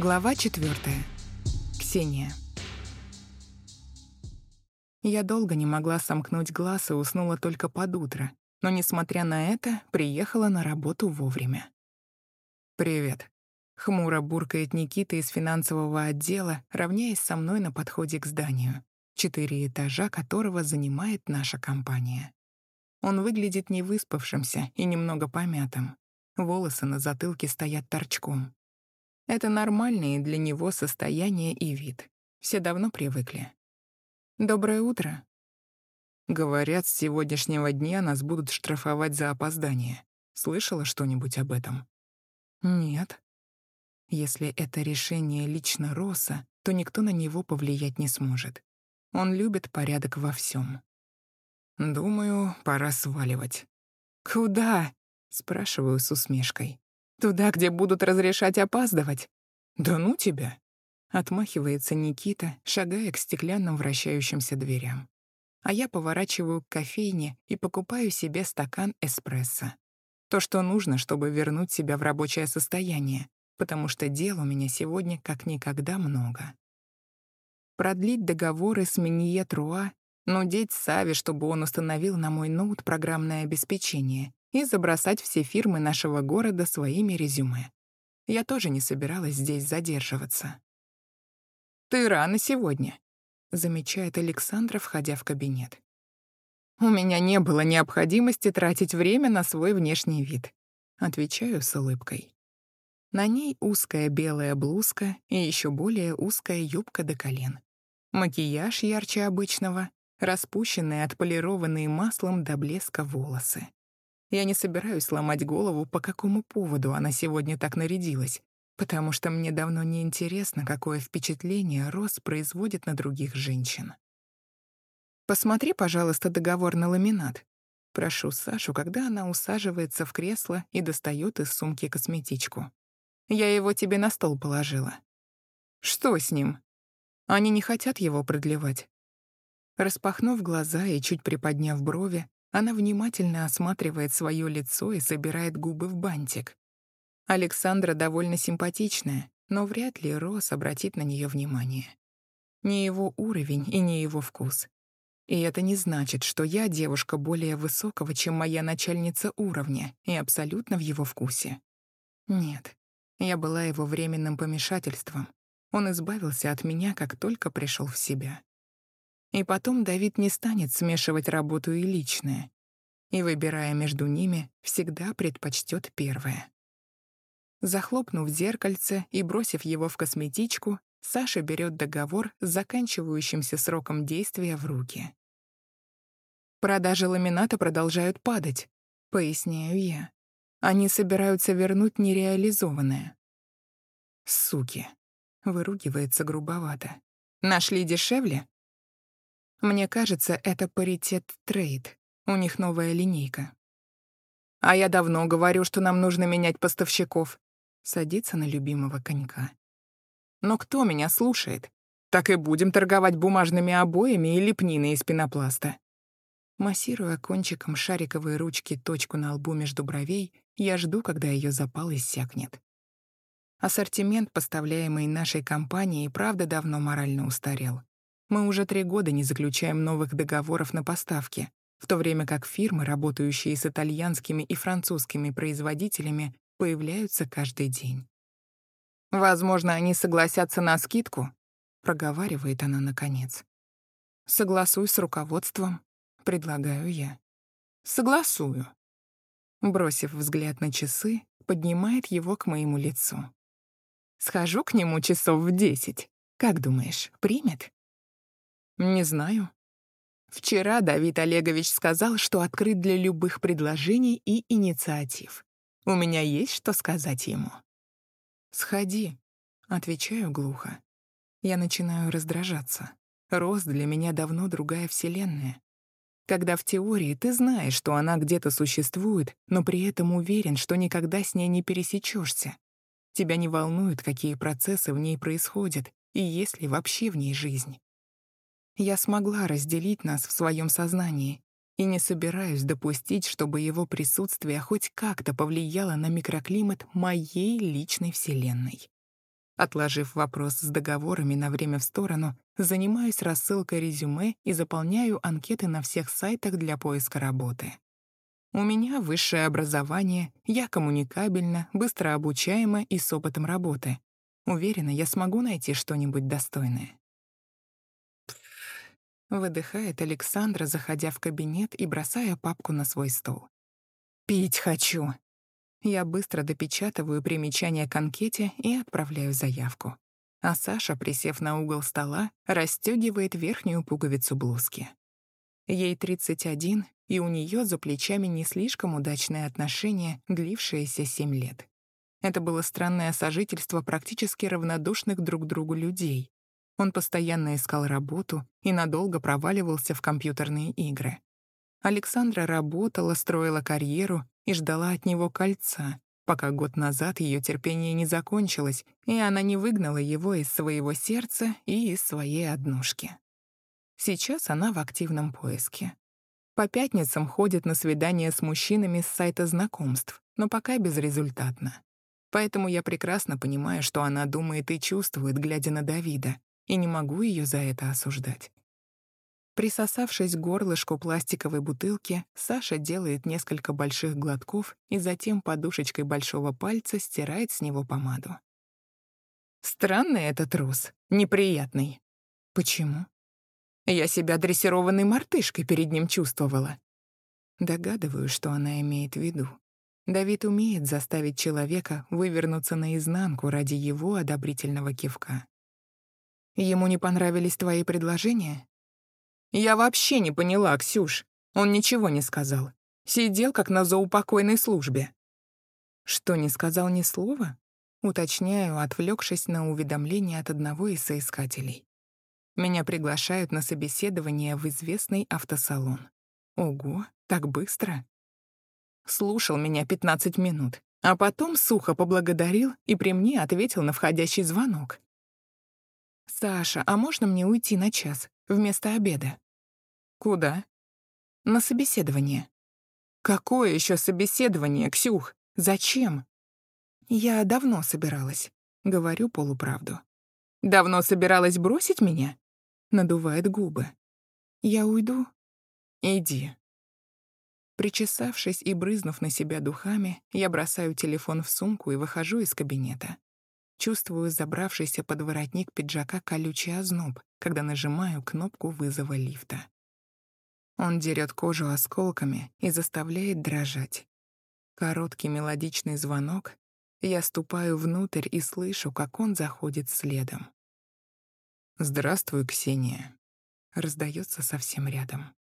Глава четвертая. Ксения. Я долго не могла сомкнуть глаз и уснула только под утро, но, несмотря на это, приехала на работу вовремя. «Привет», — хмуро буркает Никита из финансового отдела, равняясь со мной на подходе к зданию, четыре этажа которого занимает наша компания. Он выглядит невыспавшимся и немного помятым. Волосы на затылке стоят торчком. Это нормальные для него состояние и вид. Все давно привыкли. «Доброе утро». Говорят, с сегодняшнего дня нас будут штрафовать за опоздание. Слышала что-нибудь об этом? Нет. Если это решение лично Роса, то никто на него повлиять не сможет. Он любит порядок во всем. Думаю, пора сваливать. «Куда?» — спрашиваю с усмешкой. Туда, где будут разрешать опаздывать? Да ну тебя!» Отмахивается Никита, шагая к стеклянным вращающимся дверям. А я поворачиваю к кофейне и покупаю себе стакан эспрессо. То, что нужно, чтобы вернуть себя в рабочее состояние, потому что дел у меня сегодня как никогда много. Продлить договоры с Минье Труа, нудеть Сави, чтобы он установил на мой ноут программное обеспечение, и забросать все фирмы нашего города своими резюме. Я тоже не собиралась здесь задерживаться. «Ты рано сегодня», — замечает Александра, входя в кабинет. «У меня не было необходимости тратить время на свой внешний вид», — отвечаю с улыбкой. На ней узкая белая блузка и еще более узкая юбка до колен. Макияж ярче обычного, распущенные, отполированные маслом до блеска волосы. Я не собираюсь ломать голову, по какому поводу она сегодня так нарядилась, потому что мне давно не интересно, какое впечатление Рос производит на других женщин. «Посмотри, пожалуйста, договор на ламинат», Прошу Сашу, когда она усаживается в кресло и достает из сумки косметичку. Я его тебе на стол положила. Что с ним? Они не хотят его продлевать. Распахнув глаза и чуть приподняв брови, она внимательно осматривает свое лицо и собирает губы в бантик. Александра довольно симпатичная, но вряд ли Рос обратит на нее внимание. Не его уровень и не его вкус. И это не значит, что я девушка более высокого, чем моя начальница уровня, и абсолютно в его вкусе. Нет, я была его временным помешательством. Он избавился от меня, как только пришел в себя. И потом Давид не станет смешивать работу и личное. И, выбирая между ними, всегда предпочтет первое. Захлопнув зеркальце и бросив его в косметичку, Саша берет договор с заканчивающимся сроком действия в руки. «Продажи ламината продолжают падать», — поясняю я. «Они собираются вернуть нереализованное». «Суки», — выругивается грубовато. «Нашли дешевле? Мне кажется, это паритет трейд. У них новая линейка. А я давно говорю, что нам нужно менять поставщиков. Садится на любимого конька. Но кто меня слушает? Так и будем торговать бумажными обоями и лепниной из пенопласта. Массируя кончиком шариковой ручки точку на лбу между бровей, я жду, когда ее запал иссякнет. Ассортимент, поставляемый нашей компанией, правда давно морально устарел. Мы уже три года не заключаем новых договоров на поставки, в то время как фирмы, работающие с итальянскими и французскими производителями, появляются каждый день. «Возможно, они согласятся на скидку», — проговаривает она наконец. «Согласуй с руководством», — предлагаю я. «Согласую». Бросив взгляд на часы, поднимает его к моему лицу. «Схожу к нему часов в десять. Как думаешь, примет?» Не знаю. Вчера Давид Олегович сказал, что открыт для любых предложений и инициатив. У меня есть что сказать ему. «Сходи», — отвечаю глухо. Я начинаю раздражаться. Рост для меня давно другая вселенная. Когда в теории ты знаешь, что она где-то существует, но при этом уверен, что никогда с ней не пересечешься. Тебя не волнуют, какие процессы в ней происходят и есть ли вообще в ней жизнь. Я смогла разделить нас в своем сознании и не собираюсь допустить, чтобы его присутствие хоть как-то повлияло на микроклимат моей личной вселенной. Отложив вопрос с договорами на время в сторону, занимаюсь рассылкой резюме и заполняю анкеты на всех сайтах для поиска работы. У меня высшее образование, я коммуникабельна, быстро обучаема и с опытом работы. Уверена, я смогу найти что-нибудь достойное. Выдыхает Александра, заходя в кабинет и бросая папку на свой стол. «Пить хочу!» Я быстро допечатываю примечание к анкете и отправляю заявку. А Саша, присев на угол стола, расстегивает верхнюю пуговицу блузки. Ей 31, и у нее за плечами не слишком удачное отношение, длившееся 7 лет. Это было странное сожительство практически равнодушных друг другу людей. Он постоянно искал работу и надолго проваливался в компьютерные игры. Александра работала, строила карьеру и ждала от него кольца, пока год назад ее терпение не закончилось, и она не выгнала его из своего сердца и из своей однушки. Сейчас она в активном поиске. По пятницам ходит на свидания с мужчинами с сайта знакомств, но пока безрезультатно. Поэтому я прекрасно понимаю, что она думает и чувствует, глядя на Давида, и не могу ее за это осуждать. Присосавшись к горлышку пластиковой бутылки, Саша делает несколько больших глотков и затем подушечкой большого пальца стирает с него помаду. Странный этот трус, неприятный. Почему? Я себя дрессированной мартышкой перед ним чувствовала. Догадываю, что она имеет в виду. Давид умеет заставить человека вывернуться наизнанку ради его одобрительного кивка. Ему не понравились твои предложения? Я вообще не поняла, Ксюш. Он ничего не сказал. Сидел как на заупокойной службе. Что, не сказал ни слова? Уточняю, отвлекшись на уведомление от одного из соискателей. Меня приглашают на собеседование в известный автосалон. Ого, так быстро. Слушал меня 15 минут, а потом сухо поблагодарил и при мне ответил на входящий звонок. «Саша, а можно мне уйти на час, вместо обеда?» «Куда?» «На собеседование». «Какое еще собеседование, Ксюх? Зачем?» «Я давно собиралась», — говорю полуправду. «Давно собиралась бросить меня?» — надувает губы. «Я уйду?» «Иди». Причесавшись и брызнув на себя духами, я бросаю телефон в сумку и выхожу из кабинета. Чувствую забравшийся под воротник пиджака колючий озноб, когда нажимаю кнопку вызова лифта. Он дерет кожу осколками и заставляет дрожать. Короткий мелодичный звонок. Я ступаю внутрь и слышу, как он заходит следом. «Здравствуй, Ксения», — раздается совсем рядом.